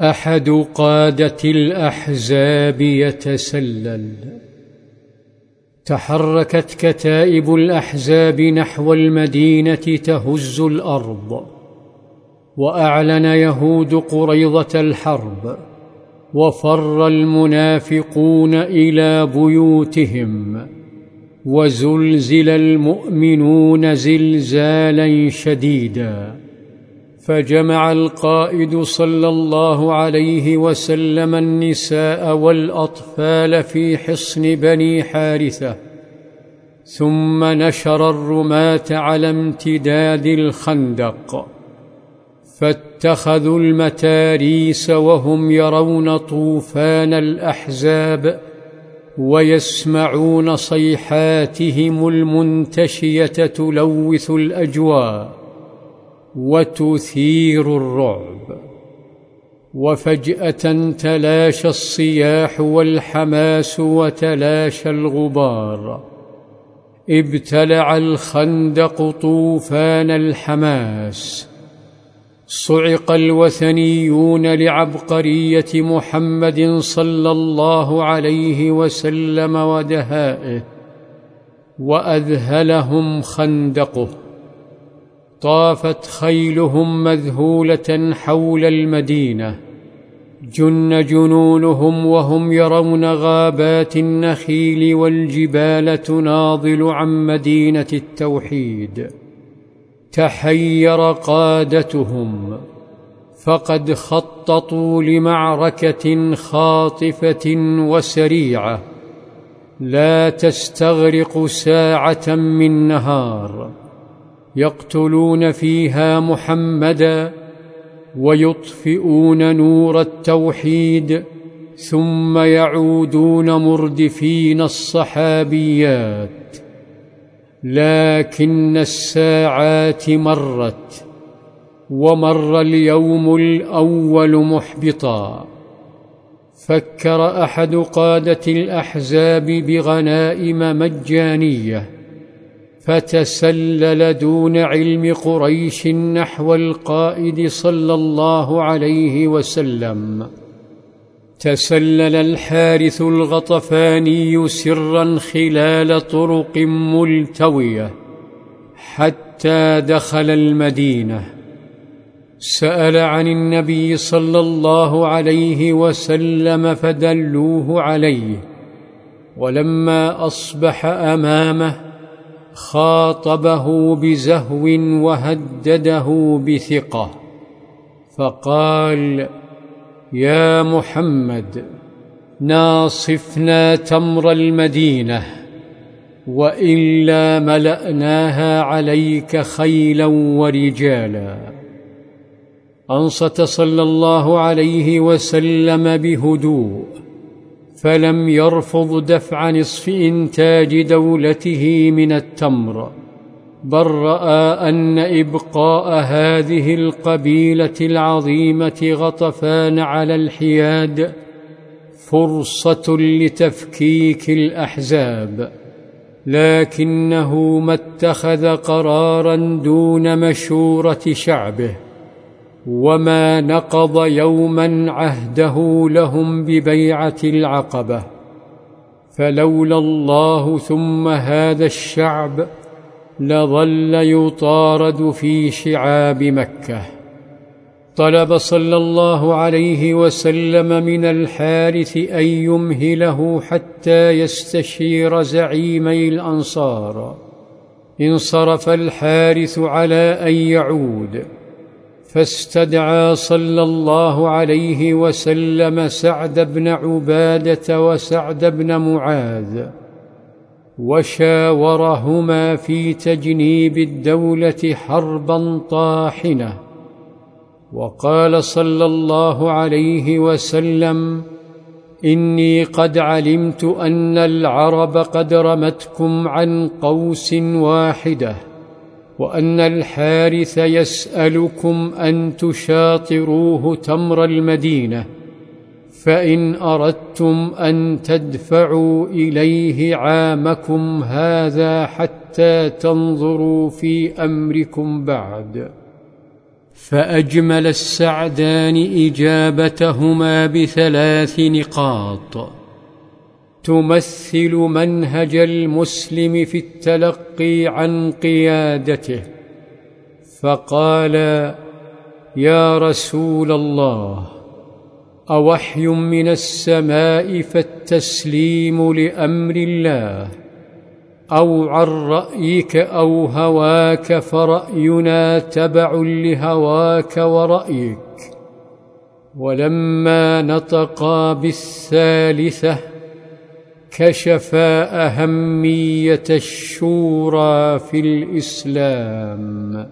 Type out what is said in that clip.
أحد قادة الأحزاب يتسلل. تحركت كتائب الأحزاب نحو المدينة تهز الأرض وأعلن يهود قريضه الحرب وفر المنافقون إلى بيوتهم وزلزل المؤمنون زلزالا شديدا. فجمع القائد صلى الله عليه وسلم النساء والأطفال في حصن بني حارثة ثم نشر الرماة على امتداد الخندق. فاتخذوا المتاريس وهم يرون طوفان الأحزاب ويسمعون صيحاتهم المنتشية تلوث الأجواء. وتثير الرعب. وفجأة تلاشى الصياح والحماس وتلاشى الغبار. ابتلع الخندق طوفان الحماس. صعق الوثنيون لعبقرية محمد صلى الله عليه وسلم ودهائه وأذهلهم خندقه. طافت خيلهم مذهولة حول المدينة. جن جنونهم وهم يرون غابات النخيل والجبال تناضل عن مدينة التوحيد. تحير قادتهم. فقد خططوا لمعركة خاطفة وسريعة. لا تستغرق ساعة من نهار. يقتلون فيها محمدا ويطفئون نور التوحيد ثم يعودون مردفين الصحابيات. لكن الساعات مرت ومر اليوم الأول محبطا. فكر أحد قادة الأحزاب بغنائم مجانية فتسلل دون علم قريش نحو القائد صلى الله عليه وسلم. تسلل الحارث الغطفاني سرا خلال طرق ملتوية حتى دخل المدينة. سأل عن النبي صلى الله عليه وسلم فدلوه عليه. ولما أصبح أمامه خاطبه بزهو وهدده بثقة فقال يا محمد ناصفنا تمر المدينة وإلا ملأناها عليك خيلا ورجالا. أنصت صلى الله عليه وسلم بهدوء فلم يرفض دفع نصف إنتاج دولته من التمر بل رأى أن إبقاء هذه القبيلة العظيمة غطفان على الحياد فرصة لتفكيك الأحزاب. لكنه ما اتخذ قرارا دون مشورة شعبه. وما نقض يوما عهده لهم ببيعه العقبه فلولا الله ثم هذا الشعب لظل يطارد في شعاب مكه طلب صلى الله عليه وسلم من الحارث ان يمهله حتى يستشير زعيمي الانصار انصرف الحارث على ان يعود فاستدعى صلى الله عليه وسلم سعد بن عبادة وسعد بن معاذ وشاورهما في تجنيب الدولة حربا طاحنة. وقال صلى الله عليه وسلم إني قد علمت أن العرب قد رمتكم عن قوس واحدة. وأن الحارث يسألكم أن تشاطروه تمر المدينة فإن أردتم أن تدفعوا إليه عامكم هذا حتى تنظروا في أمركم بعد. فأجمل السعدان إجابتهما بثلاث نقاط. تمثل منهج المسلم في التلقي عن قيادته. فقال يا رسول الله أوحي من السماء فالتسليم لأمر الله أو عن رأيك أو هواك فرأينا تبع لهواك ورأيك. ولما نطقا بالثالثة كشفا أهمية الشورى في الإسلام.